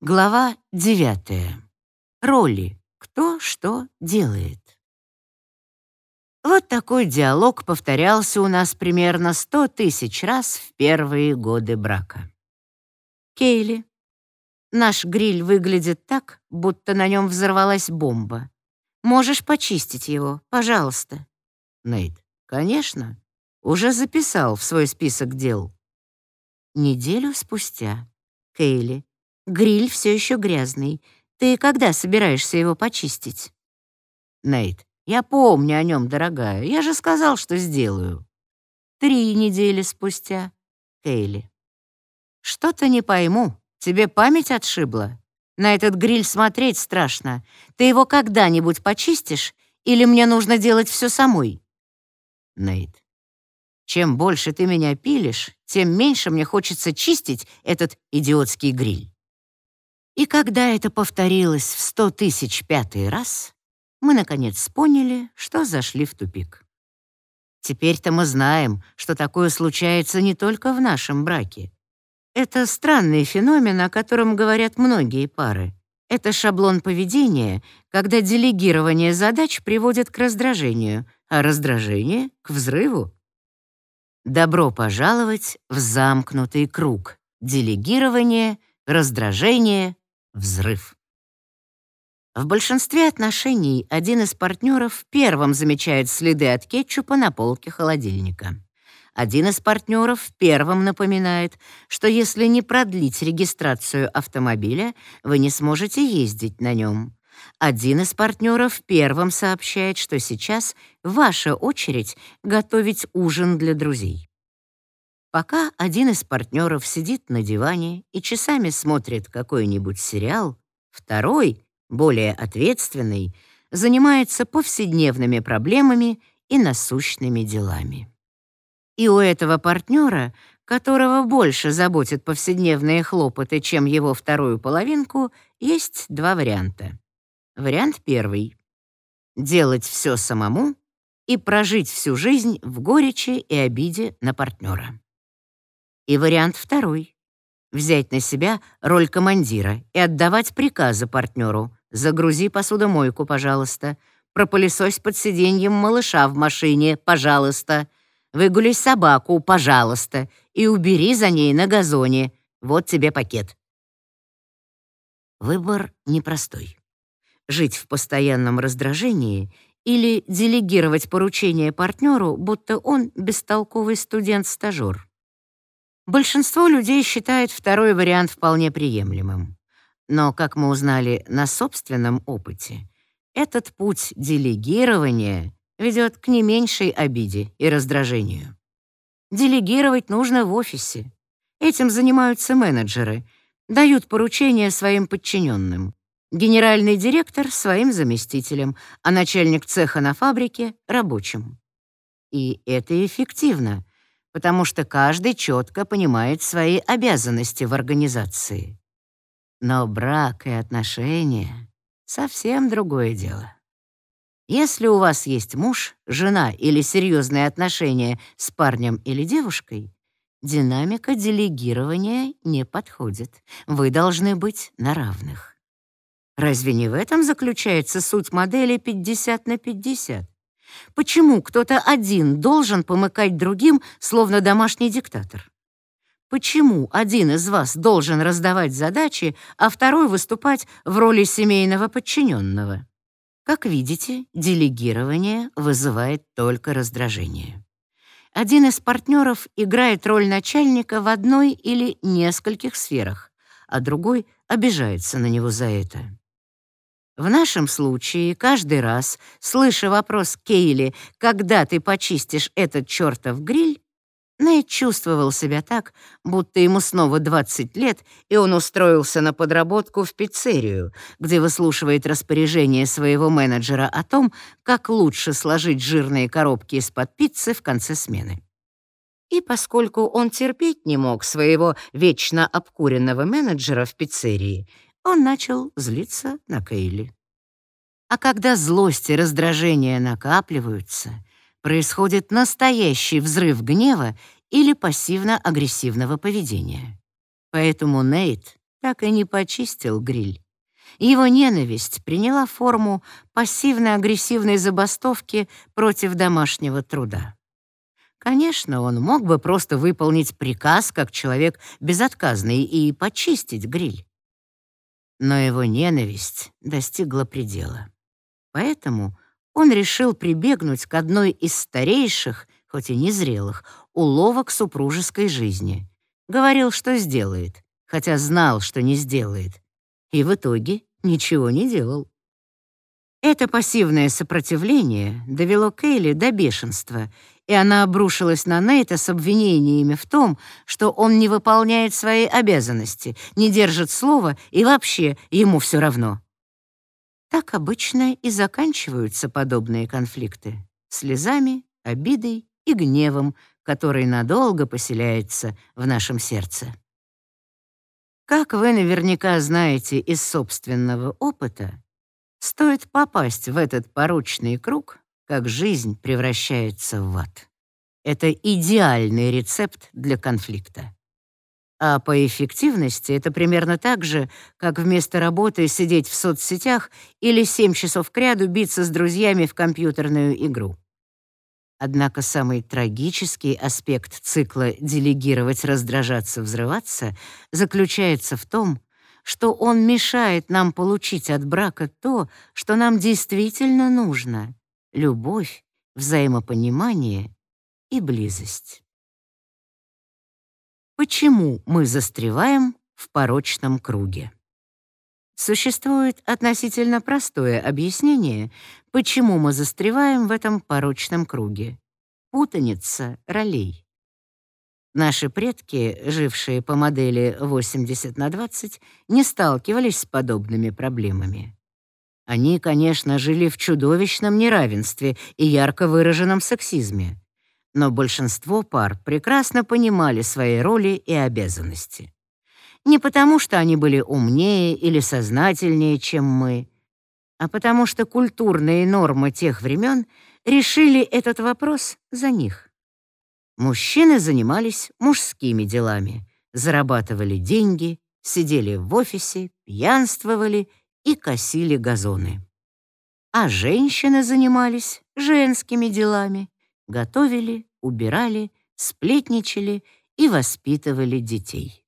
Глава 9. Роли. Кто что делает. Вот такой диалог повторялся у нас примерно сто тысяч раз в первые годы брака. Кейли. Наш гриль выглядит так, будто на нем взорвалась бомба. Можешь почистить его, пожалуйста. Нейт. Конечно. Уже записал в свой список дел. Неделю спустя. Кейли. Гриль все еще грязный. Ты когда собираешься его почистить? Нейт, я помню о нем, дорогая. Я же сказал, что сделаю. Три недели спустя. Кейли. Что-то не пойму. Тебе память отшибла? На этот гриль смотреть страшно. Ты его когда-нибудь почистишь или мне нужно делать все самой? Нейт. Чем больше ты меня пилишь, тем меньше мне хочется чистить этот идиотский гриль. И когда это повторилось в сто тысяч пятый раз, мы, наконец, поняли, что зашли в тупик. Теперь-то мы знаем, что такое случается не только в нашем браке. Это странный феномен, о котором говорят многие пары. Это шаблон поведения, когда делегирование задач приводит к раздражению, а раздражение — к взрыву. Добро пожаловать в замкнутый круг. Делегирование, раздражение, Взрыв. В большинстве отношений один из партнеров первым замечает следы от кетчупа на полке холодильника. Один из партнеров первым напоминает, что если не продлить регистрацию автомобиля, вы не сможете ездить на нем. Один из партнеров первым сообщает, что сейчас ваша очередь готовить ужин для друзей. Пока один из партнеров сидит на диване и часами смотрит какой-нибудь сериал, второй, более ответственный, занимается повседневными проблемами и насущными делами. И у этого партнера, которого больше заботят повседневные хлопоты, чем его вторую половинку, есть два варианта. Вариант первый — делать все самому и прожить всю жизнь в горечи и обиде на партнера. И вариант второй — взять на себя роль командира и отдавать приказы партнеру. «Загрузи посудомойку, пожалуйста», «Пропылесось под сиденьем малыша в машине, пожалуйста», «Выгуляй собаку, пожалуйста», и убери за ней на газоне. Вот тебе пакет. Выбор непростой. Жить в постоянном раздражении или делегировать поручение партнеру, будто он бестолковый студент-стажёр. Большинство людей считает второй вариант вполне приемлемым. Но, как мы узнали на собственном опыте, этот путь делегирования ведет к не меньшей обиде и раздражению. Делегировать нужно в офисе. Этим занимаются менеджеры, дают поручения своим подчиненным. Генеральный директор — своим заместителям, а начальник цеха на фабрике — рабочим. И это эффективно, потому что каждый четко понимает свои обязанности в организации. Но брак и отношения — совсем другое дело. Если у вас есть муж, жена или серьезные отношения с парнем или девушкой, динамика делегирования не подходит. Вы должны быть на равных. Разве не в этом заключается суть модели 50 на 50? Почему кто-то один должен помыкать другим, словно домашний диктатор? Почему один из вас должен раздавать задачи, а второй выступать в роли семейного подчиненного? Как видите, делегирование вызывает только раздражение. Один из партнеров играет роль начальника в одной или нескольких сферах, а другой обижается на него за это. В нашем случае каждый раз, слыша вопрос Кейли, когда ты почистишь этот чертов гриль, Нейт чувствовал себя так, будто ему снова 20 лет, и он устроился на подработку в пиццерию, где выслушивает распоряжение своего менеджера о том, как лучше сложить жирные коробки из-под пиццы в конце смены. И поскольку он терпеть не мог своего вечно обкуренного менеджера в пиццерии, он начал злиться на Кейли. А когда злость и раздражение накапливаются, происходит настоящий взрыв гнева или пассивно-агрессивного поведения. Поэтому Нейт так и не почистил гриль. Его ненависть приняла форму пассивно-агрессивной забастовки против домашнего труда. Конечно, он мог бы просто выполнить приказ как человек безотказный и почистить гриль. Но его ненависть достигла предела. Поэтому он решил прибегнуть к одной из старейших, хоть и незрелых, уловок супружеской жизни. Говорил, что сделает, хотя знал, что не сделает. И в итоге ничего не делал. Это пассивное сопротивление довело Кейли до бешенства, и она обрушилась на Нейта с обвинениями в том, что он не выполняет свои обязанности, не держит слова и вообще ему все равно. Так обычно и заканчиваются подобные конфликты — слезами, обидой и гневом, который надолго поселяется в нашем сердце. Как вы наверняка знаете из собственного опыта, стоит попасть в этот порочный круг, как жизнь превращается в ад. Это идеальный рецепт для конфликта. А по эффективности это примерно так же, как вместо работы сидеть в соцсетях или 7 часов кряду биться с друзьями в компьютерную игру. Однако самый трагический аспект цикла «делегировать, раздражаться, взрываться» заключается в том, что он мешает нам получить от брака то, что нам действительно нужно — любовь, взаимопонимание и близость. Почему мы застреваем в порочном круге? Существует относительно простое объяснение, почему мы застреваем в этом порочном круге. Путаница ролей. Наши предки, жившие по модели 80 на 20, не сталкивались с подобными проблемами. Они, конечно, жили в чудовищном неравенстве и ярко выраженном сексизме, но большинство пар прекрасно понимали свои роли и обязанности. Не потому, что они были умнее или сознательнее, чем мы, а потому что культурные нормы тех времен решили этот вопрос за них. Мужчины занимались мужскими делами, зарабатывали деньги, сидели в офисе, пьянствовали и косили газоны. А женщины занимались женскими делами, готовили, убирали, сплетничали и воспитывали детей.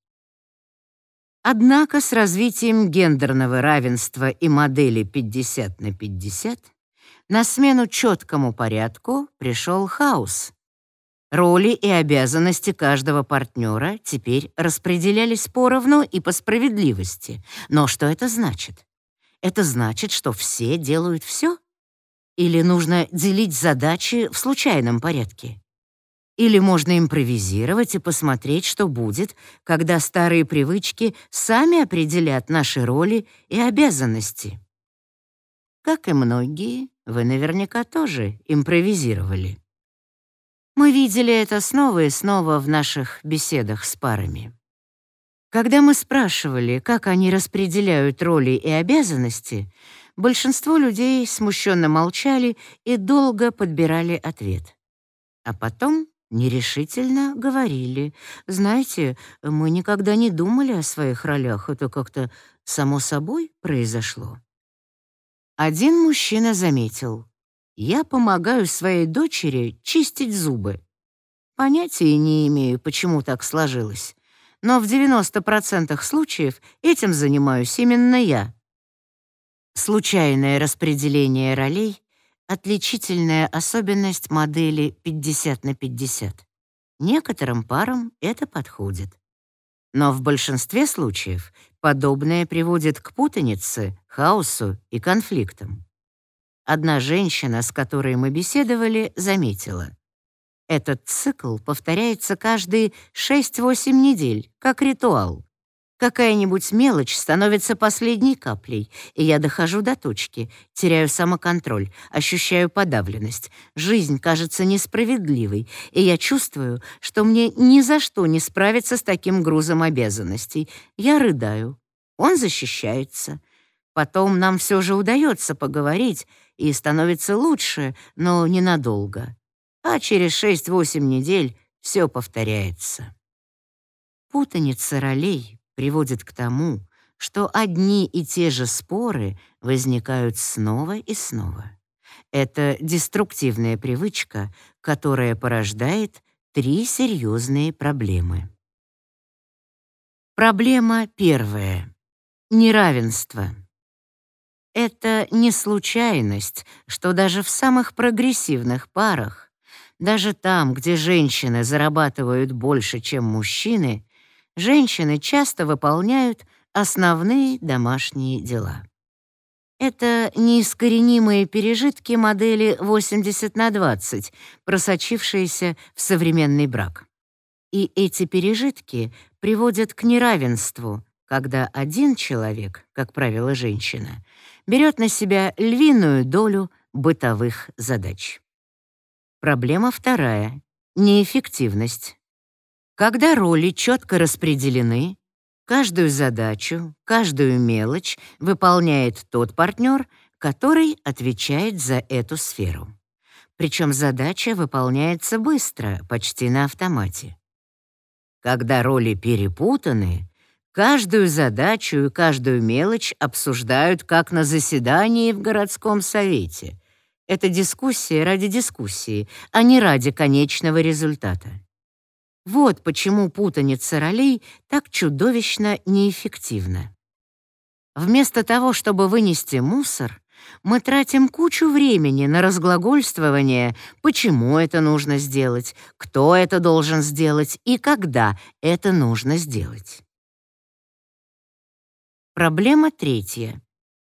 Однако с развитием гендерного равенства и модели 50 на 50 на смену четкому порядку пришел хаос. Роли и обязанности каждого партнера теперь распределялись поровну и по справедливости. Но что это значит? Это значит, что все делают все? Или нужно делить задачи в случайном порядке? Или можно импровизировать и посмотреть, что будет, когда старые привычки сами определят наши роли и обязанности. Как и многие, вы наверняка тоже импровизировали. Мы видели это снова и снова в наших беседах с парами. Когда мы спрашивали, как они распределяют роли и обязанности, большинство людей смущенно молчали и долго подбирали ответ. А потом нерешительно говорили. «Знаете, мы никогда не думали о своих ролях, это как-то само собой произошло». Один мужчина заметил. «Я помогаю своей дочери чистить зубы. Понятия не имею, почему так сложилось, но в 90% случаев этим занимаюсь именно я». Случайное распределение ролей отличительная особенность модели 50 на 50. Некоторым парам это подходит. Но в большинстве случаев подобное приводит к путанице, хаосу и конфликтам. Одна женщина, с которой мы беседовали, заметила. Этот цикл повторяется каждые 6-8 недель, как ритуал. Какая-нибудь мелочь становится последней каплей, и я дохожу до точки, теряю самоконтроль, ощущаю подавленность. Жизнь кажется несправедливой, и я чувствую, что мне ни за что не справиться с таким грузом обязанностей. Я рыдаю. Он защищается. Потом нам все же удается поговорить, и становится лучше, но ненадолго. А через 6-8 недель все повторяется. Путаница ролей приводит к тому, что одни и те же споры возникают снова и снова. Это деструктивная привычка, которая порождает три серьезные проблемы. Проблема первая. Неравенство. Это не случайность, что даже в самых прогрессивных парах, даже там, где женщины зарабатывают больше, чем мужчины, женщины часто выполняют основные домашние дела. Это неискоренимые пережитки модели 80 на 20, просочившиеся в современный брак. И эти пережитки приводят к неравенству, когда один человек, как правило, женщина, берет на себя львиную долю бытовых задач. Проблема вторая — неэффективность. Когда роли четко распределены, Каждую задачу, каждую мелочь выполняет тот партнер, который отвечает за эту сферу. Причем задача выполняется быстро, почти на автомате. Когда роли перепутаны, каждую задачу и каждую мелочь обсуждают как на заседании в городском совете. Это дискуссия ради дискуссии, а не ради конечного результата. Вот почему путаница ролей так чудовищно неэффективна. Вместо того, чтобы вынести мусор, мы тратим кучу времени на разглагольствование, почему это нужно сделать, кто это должен сделать и когда это нужно сделать. Проблема третья.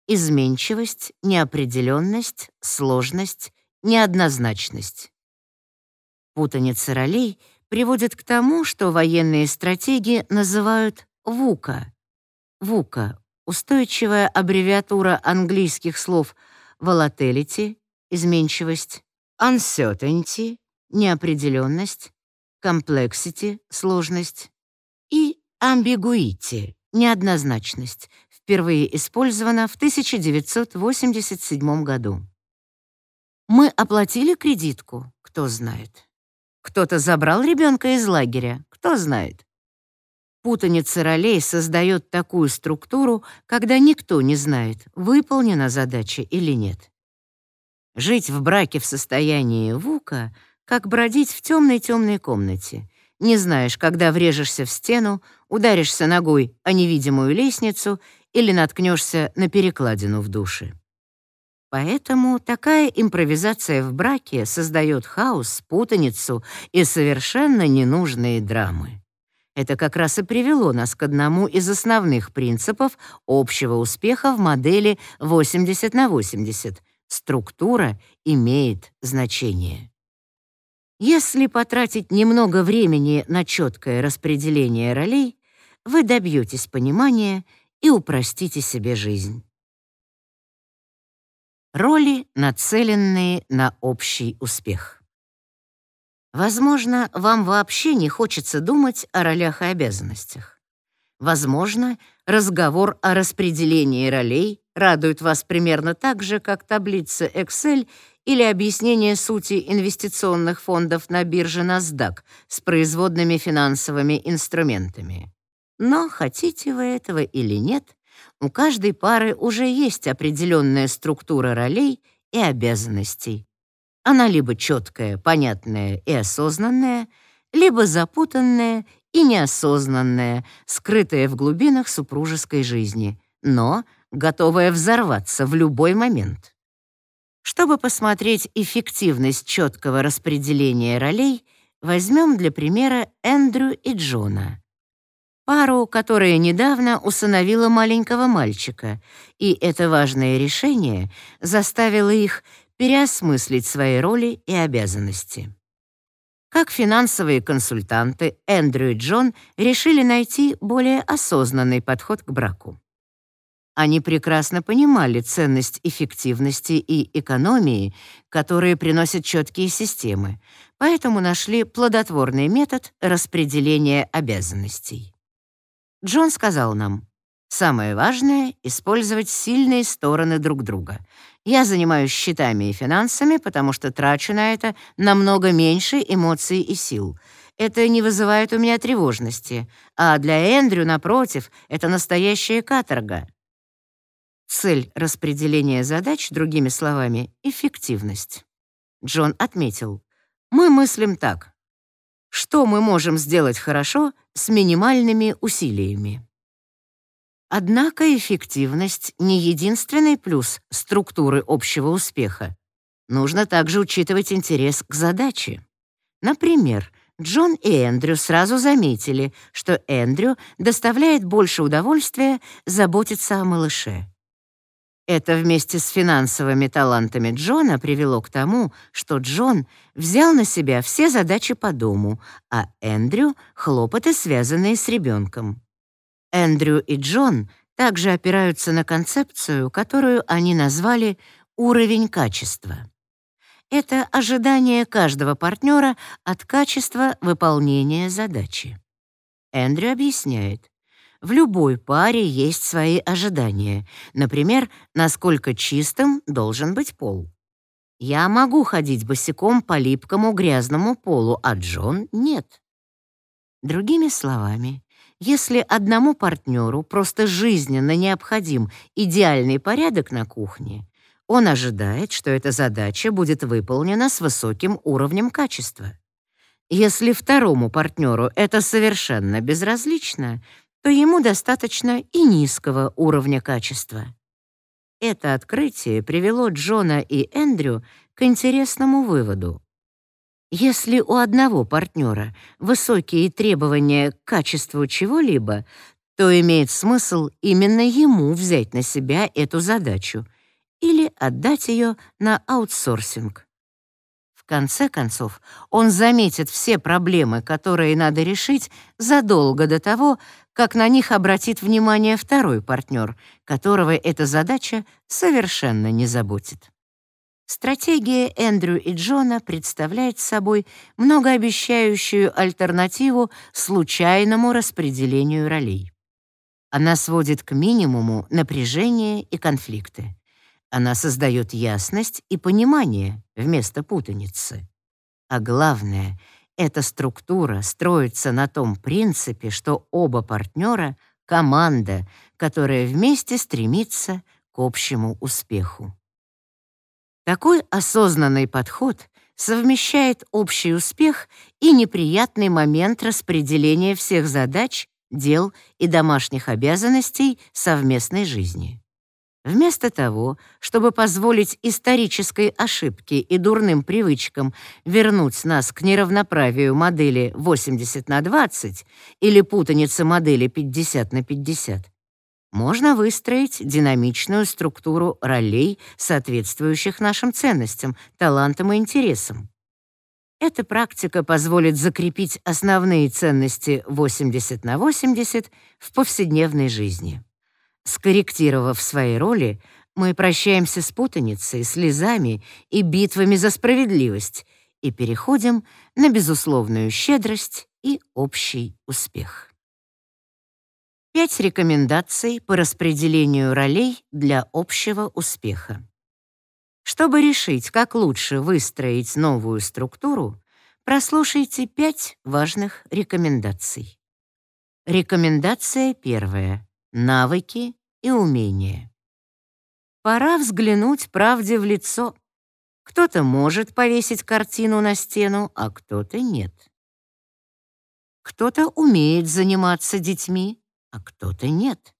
Изменчивость, неопределенность, сложность, неоднозначность. Путаница ролей — приводит к тому, что военные стратеги называют ВУКа. ВУКа — устойчивая аббревиатура английских слов volatility — изменчивость, uncertainty — неопределенность, complexity — сложность и ambiguity — неоднозначность, впервые использована в 1987 году. Мы оплатили кредитку, кто знает. Кто-то забрал ребенка из лагеря, кто знает. Путаница ролей создает такую структуру, когда никто не знает, выполнена задача или нет. Жить в браке в состоянии вука, как бродить в темной-темной комнате. Не знаешь, когда врежешься в стену, ударишься ногой о невидимую лестницу или наткнешься на перекладину в душе. Поэтому такая импровизация в браке создает хаос, путаницу и совершенно ненужные драмы. Это как раз и привело нас к одному из основных принципов общего успеха в модели 80 на 80. Структура имеет значение. Если потратить немного времени на четкое распределение ролей, вы добьетесь понимания и упростите себе жизнь. Роли, нацеленные на общий успех. Возможно, вам вообще не хочется думать о ролях и обязанностях. Возможно, разговор о распределении ролей радует вас примерно так же, как таблица Excel или объяснение сути инвестиционных фондов на бирже NASDAQ с производными финансовыми инструментами. Но хотите вы этого или нет, у каждой пары уже есть определенная структура ролей и обязанностей. Она либо четкая, понятная и осознанная, либо запутанная и неосознанная, скрытая в глубинах супружеской жизни, но готовая взорваться в любой момент. Чтобы посмотреть эффективность четкого распределения ролей, возьмем для примера Эндрю и Джона пару, которая недавно усыновила маленького мальчика, и это важное решение заставило их переосмыслить свои роли и обязанности. Как финансовые консультанты, Эндрю и Джон решили найти более осознанный подход к браку. Они прекрасно понимали ценность эффективности и экономии, которые приносят четкие системы, поэтому нашли плодотворный метод распределения обязанностей. Джон сказал нам, «Самое важное — использовать сильные стороны друг друга. Я занимаюсь счетами и финансами, потому что трачу на это намного меньше эмоций и сил. это не вызывает у меня тревожности, а для Эндрю, напротив, это настоящая каторга. Цель распределения задач, другими словами, эффективность. Джон отметил, мы мыслим так. Что мы можем сделать хорошо с минимальными усилиями? Однако эффективность — не единственный плюс структуры общего успеха. Нужно также учитывать интерес к задаче. Например, Джон и Эндрю сразу заметили, что Эндрю доставляет больше удовольствия заботиться о малыше. Это вместе с финансовыми талантами Джона привело к тому, что Джон взял на себя все задачи по дому, а Эндрю — хлопоты, связанные с ребенком. Эндрю и Джон также опираются на концепцию, которую они назвали «уровень качества». Это ожидание каждого партнера от качества выполнения задачи. Эндрю объясняет, в любой паре есть свои ожидания, например, насколько чистым должен быть пол. Я могу ходить босиком по липкому грязному полу, а Джон — нет. Другими словами, если одному партнеру просто жизненно необходим идеальный порядок на кухне, он ожидает, что эта задача будет выполнена с высоким уровнем качества. Если второму партнеру это совершенно безразлично, то ему достаточно и низкого уровня качества. Это открытие привело Джона и Эндрю к интересному выводу. Если у одного партнера высокие требования к качеству чего-либо, то имеет смысл именно ему взять на себя эту задачу или отдать ее на аутсорсинг. В конце концов, он заметит все проблемы, которые надо решить задолго до того, как на них обратит внимание второй партнер, которого эта задача совершенно не заботит. Стратегия Эндрю и Джона представляет собой многообещающую альтернативу случайному распределению ролей. Она сводит к минимуму напряжение и конфликты. Она создает ясность и понимание вместо путаницы. А главное, эта структура строится на том принципе, что оба партнера — команда, которая вместе стремится к общему успеху. Такой осознанный подход совмещает общий успех и неприятный момент распределения всех задач, дел и домашних обязанностей совместной жизни. Вместо того, чтобы позволить исторической ошибке и дурным привычкам вернуть нас к неравноправию модели 80 на 20 или путанице модели 50 на 50, можно выстроить динамичную структуру ролей, соответствующих нашим ценностям, талантам и интересам. Эта практика позволит закрепить основные ценности 80 на 80 в повседневной жизни. Скорректировав свои роли, мы прощаемся с путаницей, слезами и битвами за справедливость и переходим на безусловную щедрость и общий успех. Пять рекомендаций по распределению ролей для общего успеха. Чтобы решить, как лучше выстроить новую структуру, прослушайте пять важных рекомендаций. Рекомендация первая навыки и умения. Пора взглянуть правде в лицо. Кто-то может повесить картину на стену, а кто-то нет. Кто-то умеет заниматься детьми, а кто-то нет.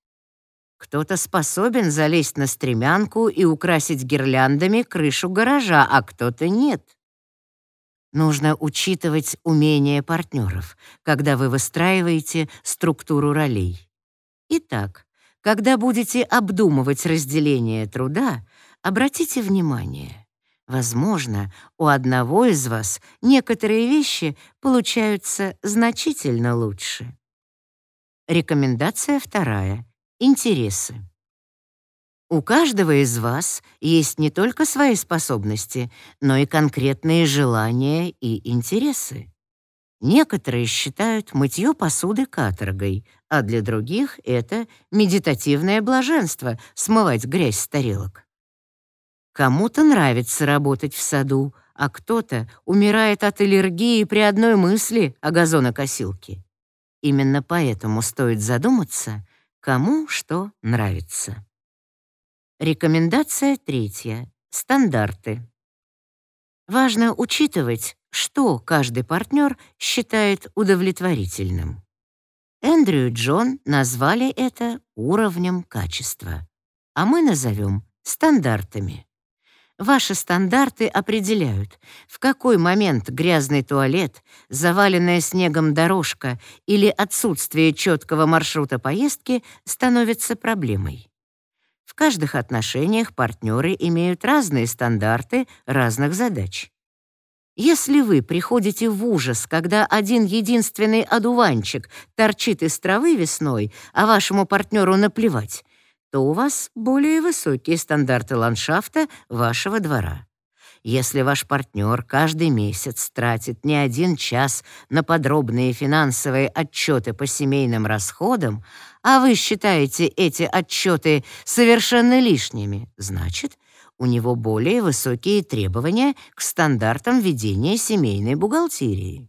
Кто-то способен залезть на стремянку и украсить гирляндами крышу гаража, а кто-то нет. Нужно учитывать умения партнеров, когда вы выстраиваете структуру ролей. Итак, когда будете обдумывать разделение труда, обратите внимание. Возможно, у одного из вас некоторые вещи получаются значительно лучше. Рекомендация вторая. Интересы. У каждого из вас есть не только свои способности, но и конкретные желания и интересы. Некоторые считают мытье посуды каторгой, а для других это медитативное блаженство — смывать грязь с тарелок. Кому-то нравится работать в саду, а кто-то умирает от аллергии при одной мысли о газонокосилке. Именно поэтому стоит задуматься, кому что нравится. Рекомендация третья. Стандарты. Важно учитывать, что каждый партнер считает удовлетворительным. Эндрю и Джон назвали это уровнем качества, а мы назовем стандартами. Ваши стандарты определяют, в какой момент грязный туалет, заваленная снегом дорожка или отсутствие четкого маршрута поездки становится проблемой. В каждых отношениях партнеры имеют разные стандарты разных задач. Если вы приходите в ужас, когда один единственный одуванчик торчит из травы весной, а вашему партнеру наплевать, то у вас более высокие стандарты ландшафта вашего двора. Если ваш партнер каждый месяц тратит не один час на подробные финансовые отчеты по семейным расходам, а вы считаете эти отчеты совершенно лишними, значит, у него более высокие требования к стандартам ведения семейной бухгалтерии.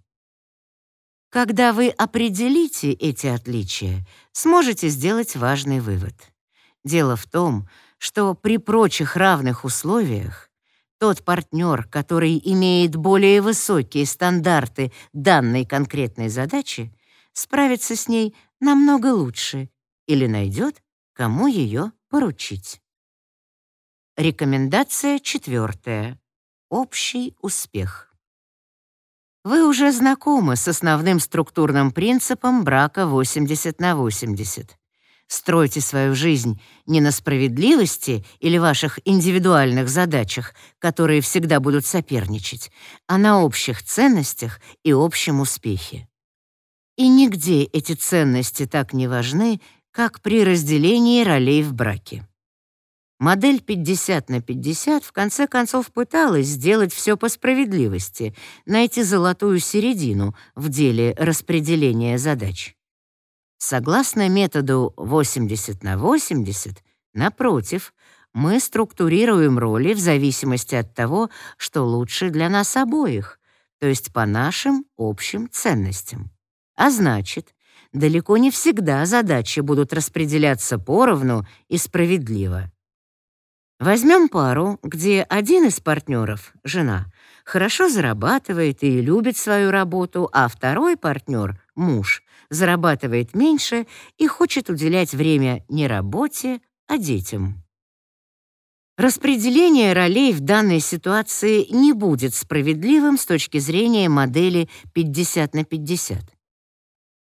Когда вы определите эти отличия, сможете сделать важный вывод — Дело в том, что при прочих равных условиях тот партнер, который имеет более высокие стандарты данной конкретной задачи, справится с ней намного лучше или найдет, кому ее поручить. Рекомендация четвертая. Общий успех. Вы уже знакомы с основным структурным принципом брака 80 на 80. Стройте свою жизнь не на справедливости или ваших индивидуальных задачах, которые всегда будут соперничать, а на общих ценностях и общем успехе. И нигде эти ценности так не важны, как при разделении ролей в браке. Модель 50 на 50 в конце концов пыталась сделать все по справедливости, найти золотую середину в деле распределения задач. Согласно методу 80 на 80, напротив, мы структурируем роли в зависимости от того, что лучше для нас обоих, то есть по нашим общим ценностям. А значит, далеко не всегда задачи будут распределяться поровну и справедливо. Возьмем пару, где один из партнеров, жена, хорошо зарабатывает и любит свою работу, а второй партнер, муж, зарабатывает меньше и хочет уделять время не работе, а детям. Распределение ролей в данной ситуации не будет справедливым с точки зрения модели 50 на 50.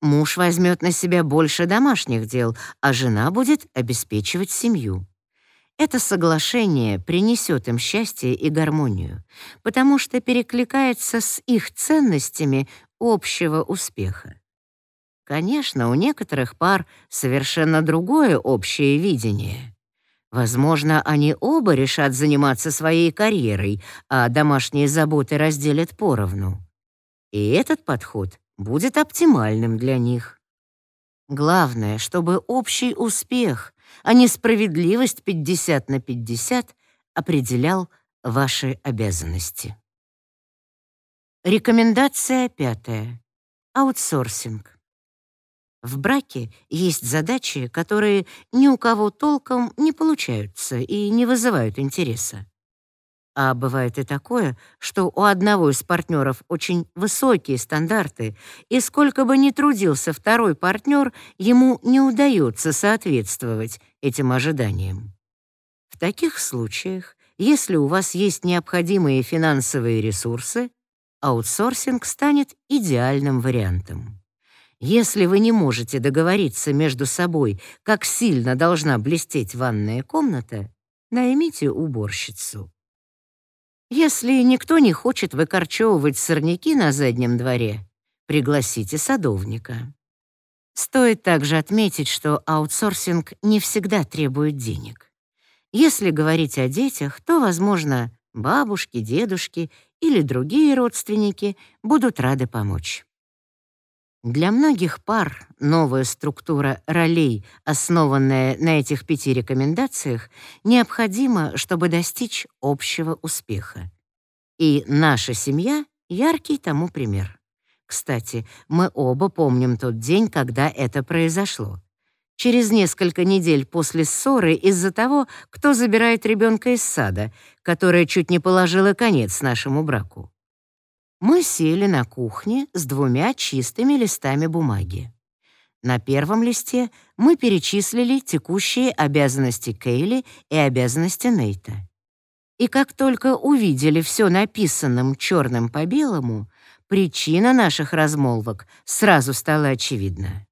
Муж возьмет на себя больше домашних дел, а жена будет обеспечивать семью. Это соглашение принесет им счастье и гармонию, потому что перекликается с их ценностями общего успеха. Конечно, у некоторых пар совершенно другое общее видение. Возможно, они оба решат заниматься своей карьерой, а домашние заботы разделят поровну. И этот подход будет оптимальным для них. Главное, чтобы общий успех, а не справедливость 50 на 50 определял ваши обязанности. Рекомендация пятая. Аутсорсинг. В браке есть задачи, которые ни у кого толком не получаются и не вызывают интереса. А бывает и такое, что у одного из партнеров очень высокие стандарты, и сколько бы ни трудился второй партнер, ему не удается соответствовать этим ожиданиям. В таких случаях, если у вас есть необходимые финансовые ресурсы, аутсорсинг станет идеальным вариантом. Если вы не можете договориться между собой, как сильно должна блестеть ванная комната, наймите уборщицу. Если никто не хочет выкорчевывать сорняки на заднем дворе, пригласите садовника. Стоит также отметить, что аутсорсинг не всегда требует денег. Если говорить о детях, то, возможно, бабушки, дедушки или другие родственники будут рады помочь. Для многих пар новая структура ролей, основанная на этих пяти рекомендациях, необходима, чтобы достичь общего успеха. И наша семья — яркий тому пример. Кстати, мы оба помним тот день, когда это произошло. Через несколько недель после ссоры из-за того, кто забирает ребенка из сада, которая чуть не положила конец нашему браку. Мы сели на кухне с двумя чистыми листами бумаги. На первом листе мы перечислили текущие обязанности Кейли и обязанности Нейта. И как только увидели все написанным черным по белому, причина наших размолвок сразу стала очевидна.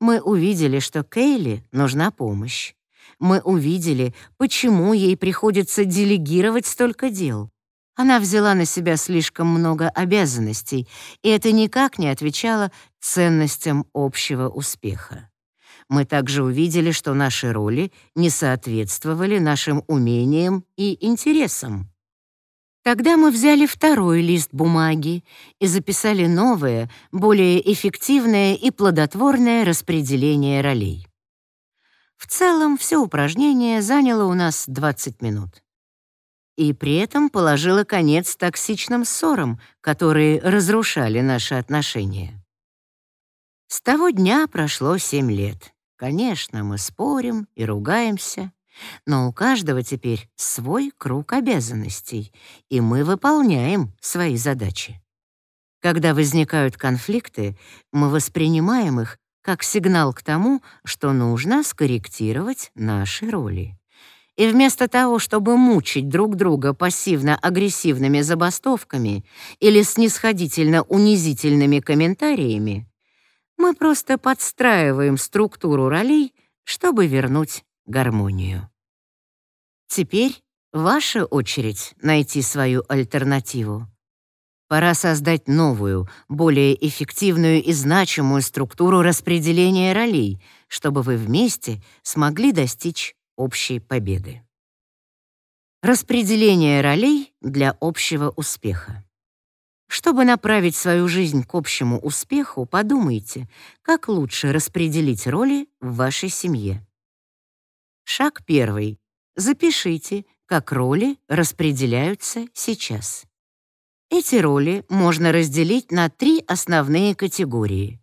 Мы увидели, что Кейли нужна помощь. Мы увидели, почему ей приходится делегировать столько дел. Она взяла на себя слишком много обязанностей, и это никак не отвечало ценностям общего успеха. Мы также увидели, что наши роли не соответствовали нашим умениям и интересам. Тогда мы взяли второй лист бумаги и записали новое, более эффективное и плодотворное распределение ролей. В целом, все упражнение заняло у нас 20 минут и при этом положила конец токсичным ссорам, которые разрушали наши отношения. С того дня прошло семь лет. Конечно, мы спорим и ругаемся, но у каждого теперь свой круг обязанностей, и мы выполняем свои задачи. Когда возникают конфликты, мы воспринимаем их как сигнал к тому, что нужно скорректировать наши роли. И вместо того, чтобы мучить друг друга пассивно-агрессивными забастовками или снисходительно-унизительными комментариями, мы просто подстраиваем структуру ролей, чтобы вернуть гармонию. Теперь ваша очередь найти свою альтернативу. Пора создать новую, более эффективную и значимую структуру распределения ролей, чтобы вы вместе смогли достичь общей победы. Распределение ролей для общего успеха. Чтобы направить свою жизнь к общему успеху, подумайте, как лучше распределить роли в вашей семье. Шаг первый. Запишите, как роли распределяются сейчас. Эти роли можно разделить на три основные категории.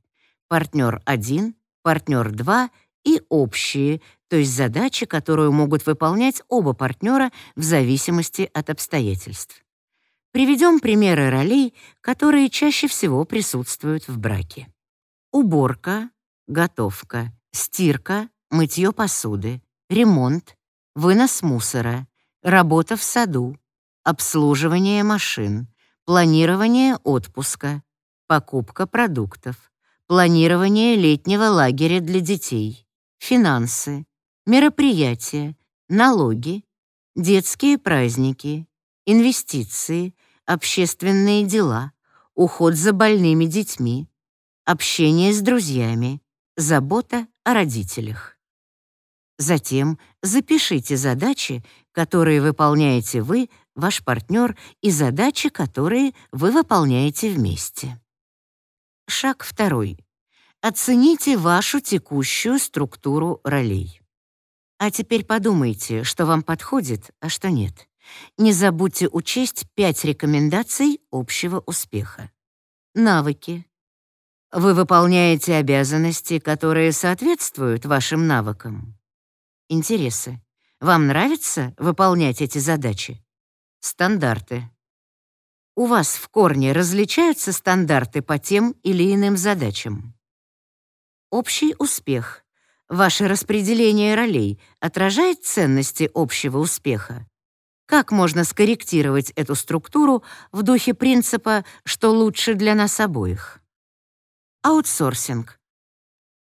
Партнер 1, партнер 2 и общие, то есть задачи, которую могут выполнять оба партнера в зависимости от обстоятельств. Приведем примеры ролей, которые чаще всего присутствуют в браке. Уборка, готовка, стирка, мытье посуды, ремонт, вынос мусора, работа в саду, обслуживание машин, планирование отпуска, покупка продуктов, планирование летнего лагеря для детей, финансы, мероприятия, налоги, детские праздники, инвестиции, общественные дела, уход за больными детьми, общение с друзьями, забота о родителях. Затем запишите задачи, которые выполняете вы, ваш партнер, и задачи, которые вы выполняете вместе. Шаг второй. Оцените вашу текущую структуру ролей. А теперь подумайте, что вам подходит, а что нет. Не забудьте учесть пять рекомендаций общего успеха. Навыки. Вы выполняете обязанности, которые соответствуют вашим навыкам. Интересы. Вам нравится выполнять эти задачи? Стандарты. У вас в корне различаются стандарты по тем или иным задачам. Общий успех. Ваше распределение ролей отражает ценности общего успеха? Как можно скорректировать эту структуру в духе принципа «что лучше для нас обоих»? Аутсорсинг.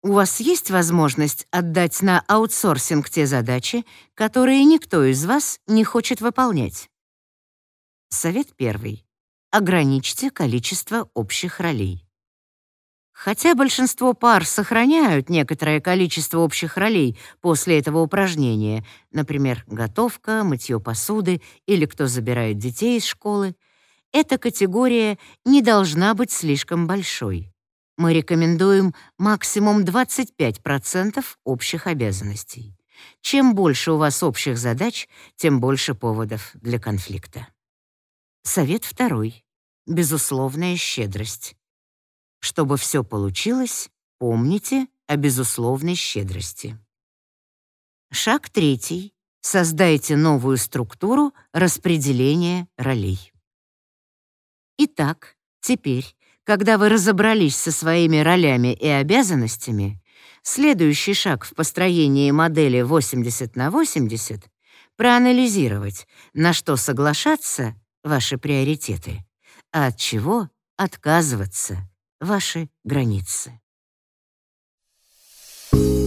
У вас есть возможность отдать на аутсорсинг те задачи, которые никто из вас не хочет выполнять? Совет первый. Ограничьте количество общих ролей. Хотя большинство пар сохраняют некоторое количество общих ролей после этого упражнения, например, готовка, мытье посуды или кто забирает детей из школы, эта категория не должна быть слишком большой. Мы рекомендуем максимум 25% общих обязанностей. Чем больше у вас общих задач, тем больше поводов для конфликта. Совет второй. Безусловная щедрость. Чтобы все получилось, помните о безусловной щедрости. Шаг третий. Создайте новую структуру распределения ролей. Итак, теперь, когда вы разобрались со своими ролями и обязанностями, следующий шаг в построении модели 80 на 80 — проанализировать, на что соглашаться ваши приоритеты, а от чего отказываться ваши границы. Thank you